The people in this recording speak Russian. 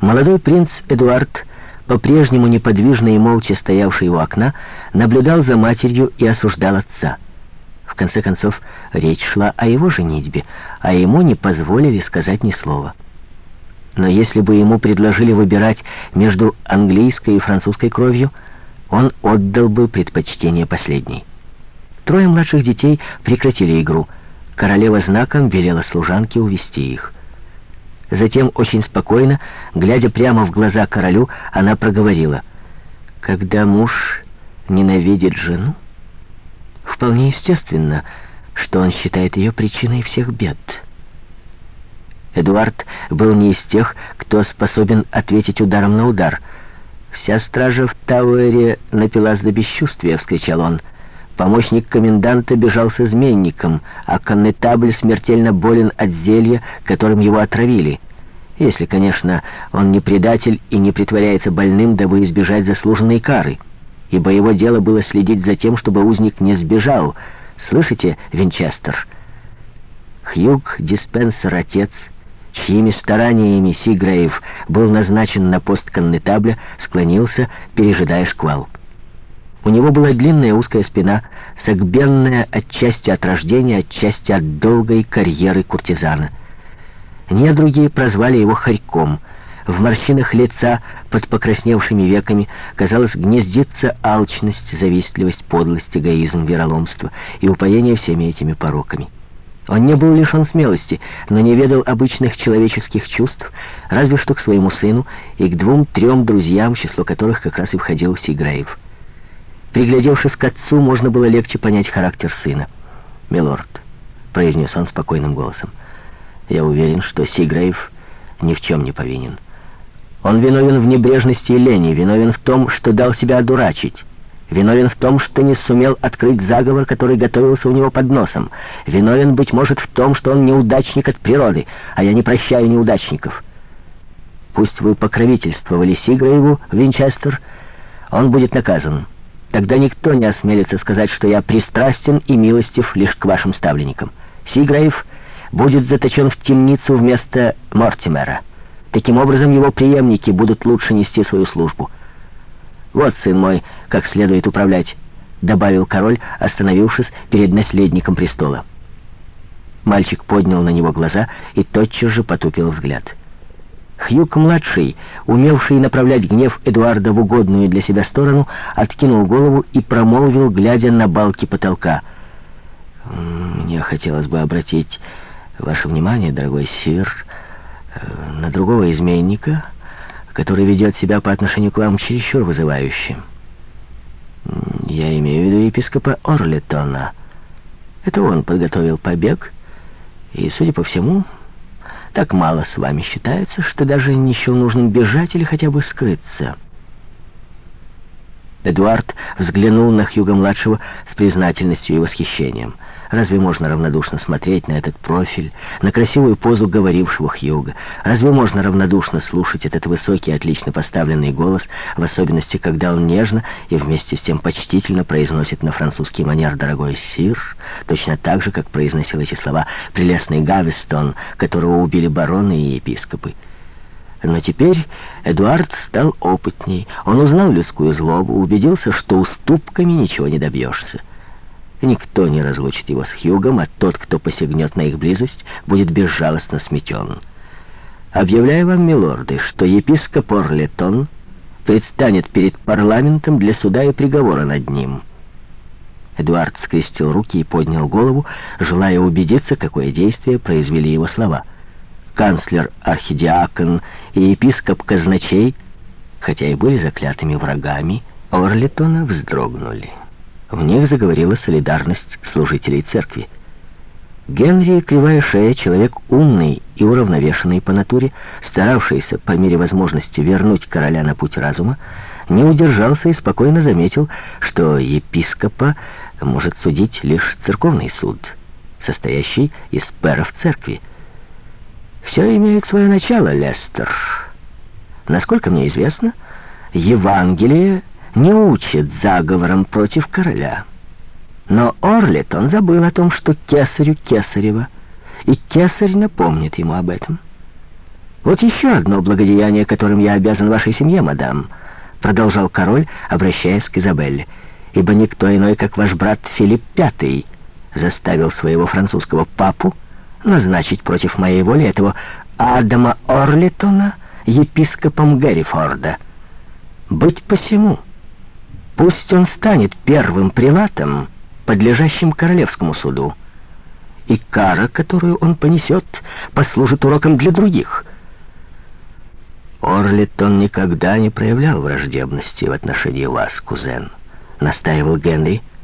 Молодой принц Эдуард, по-прежнему неподвижно и молча стоявший у окна, наблюдал за матерью и осуждал отца. В конце концов, речь шла о его женитьбе, а ему не позволили сказать ни слова. Но если бы ему предложили выбирать между английской и французской кровью, он отдал бы предпочтение последней. Трое младших детей прекратили игру. Королева знаком велела служанке увести их. Затем, очень спокойно, глядя прямо в глаза королю, она проговорила, «Когда муж ненавидит жену, вполне естественно, что он считает ее причиной всех бед». Эдуард был не из тех, кто способен ответить ударом на удар. «Вся стража в Тауэре напилась до бесчувствия», — вскричал он. Помощник коменданта бежал с изменником, а коннетабль смертельно болен от зелья, которым его отравили. Если, конечно, он не предатель и не притворяется больным, дабы избежать заслуженной кары. Ибо его дело было следить за тем, чтобы узник не сбежал. Слышите, Винчестер? Хьюг Диспенсер, отец, чьими стараниями Сиграев был назначен на пост коннетабля, склонился, пережидая шквал. У него была длинная узкая спина, согбенная отчасти от рождения, отчасти от долгой карьеры куртизана. Недруги прозвали его Харьком. В морщинах лица, под покрасневшими веками, казалось, гнездится алчность, завистливость, подлость, эгоизм, вероломство и упоение всеми этими пороками. Он не был лишен смелости, но не ведал обычных человеческих чувств, разве что к своему сыну и к двум-трем друзьям, число которых как раз и входил Сиграев. Приглядевшись к отцу, можно было легче понять характер сына. «Милорд», — произнес он спокойным голосом, — «я уверен, что Сиграев ни в чем не повинен. Он виновен в небрежности и лени, виновен в том, что дал себя одурачить». Виновен в том, что не сумел открыть заговор, который готовился у него под носом. Виновен, быть может, в том, что он неудачник от природы, а я не прощаю неудачников. Пусть вы покровительствовали Сиграеву, Винчестер, он будет наказан. Тогда никто не осмелится сказать, что я пристрастен и милостив лишь к вашим ставленникам. Сиграев будет заточен в темницу вместо Мортимера. Таким образом, его преемники будут лучше нести свою службу. Вот, сын мой, как следует управлять, добавил король, остановившись перед наследником престола. Мальчик поднял на него глаза и тотчас же потупил взгляд. Хьюк-младший, умевший направлять гнев Эдуарда в угодную для себя сторону, откинул голову и промолвил, глядя на балки потолка. «Мне хотелось бы обратить ваше внимание, дорогой сир, э, на другого изменника, который ведет себя по отношению к вам чересчур вызывающе. Я имею в виду епископа Орлетона. Это он подготовил побег, и, судя по всему, так мало с вами считается, что даже не счел нужным бежать или хотя бы скрыться. Эдуард взглянул на Хьюга-младшего с признательностью и восхищением — Разве можно равнодушно смотреть на этот профиль, на красивую позу говорившего Хьюга? Разве можно равнодушно слушать этот высокий, отлично поставленный голос, в особенности, когда он нежно и вместе с тем почтительно произносит на французский манер «дорогой сир», точно так же, как произносил эти слова прелестный Гавестон, которого убили бароны и епископы? Но теперь Эдуард стал опытней. Он узнал людскую злобу, убедился, что уступками ничего не добьешься. Никто не разлучит его с Хьюгом, а тот, кто посягнет на их близость, будет безжалостно сметен. Объявляю вам, милорды, что епископ Орлетон предстанет перед парламентом для суда и приговора над ним. Эдуард скрестил руки и поднял голову, желая убедиться, какое действие произвели его слова. Канцлер-архидиакон и епископ-казначей, хотя и были заклятыми врагами, Орлетона вздрогнули. В них заговорила солидарность служителей церкви. Генри Кривая Шея, человек умный и уравновешенный по натуре, старавшийся по мере возможности вернуть короля на путь разума, не удержался и спокойно заметил, что епископа может судить лишь церковный суд, состоящий из пэров церкви. Все имеет свое начало, Лестер. Насколько мне известно, Евангелие не учит заговором против короля. Но Орлетон забыл о том, что кесарю кесарева, и кесарь напомнит ему об этом. Вот еще одно благодеяние, которым я обязан вашей семье, мадам, продолжал король, обращаясь к Изабелле, ибо никто иной, как ваш брат Филипп V, заставил своего французского папу назначить против моей воли этого Адама Орлитона епископом Гэррифорда. Быть посему, пусть он станет первым прилатом, подлежащим королевскому суду, и кара, которую он понесет, послужит уроком для других. Орлитон никогда не проявлял враждебности в отношении вас, кузен, настаивал Генри, —